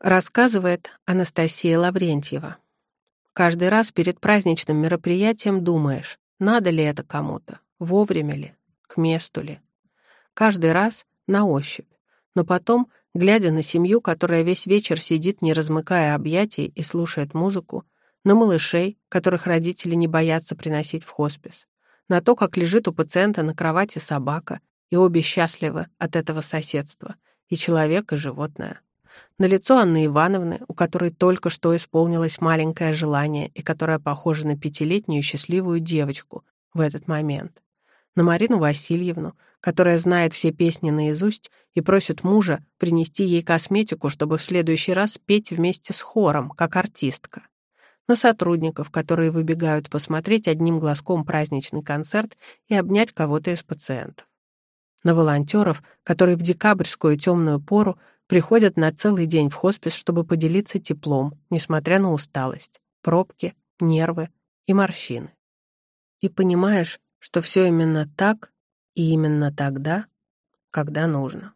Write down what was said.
Рассказывает Анастасия Лаврентьева. Каждый раз перед праздничным мероприятием думаешь, надо ли это кому-то, вовремя ли, к месту ли. Каждый раз на ощупь. Но потом, глядя на семью, которая весь вечер сидит, не размыкая объятий и слушает музыку, на малышей, которых родители не боятся приносить в хоспис, на то, как лежит у пациента на кровати собака, и обе счастливы от этого соседства, и человек, и животное. На лицо Анны Ивановны, у которой только что исполнилось маленькое желание и которая похожа на пятилетнюю счастливую девочку в этот момент. На Марину Васильевну, которая знает все песни наизусть и просит мужа принести ей косметику, чтобы в следующий раз петь вместе с хором, как артистка на сотрудников, которые выбегают посмотреть одним глазком праздничный концерт и обнять кого-то из пациентов. На волонтеров, которые в декабрьскую темную пору приходят на целый день в хоспис, чтобы поделиться теплом, несмотря на усталость, пробки, нервы и морщины. И понимаешь, что все именно так и именно тогда, когда нужно.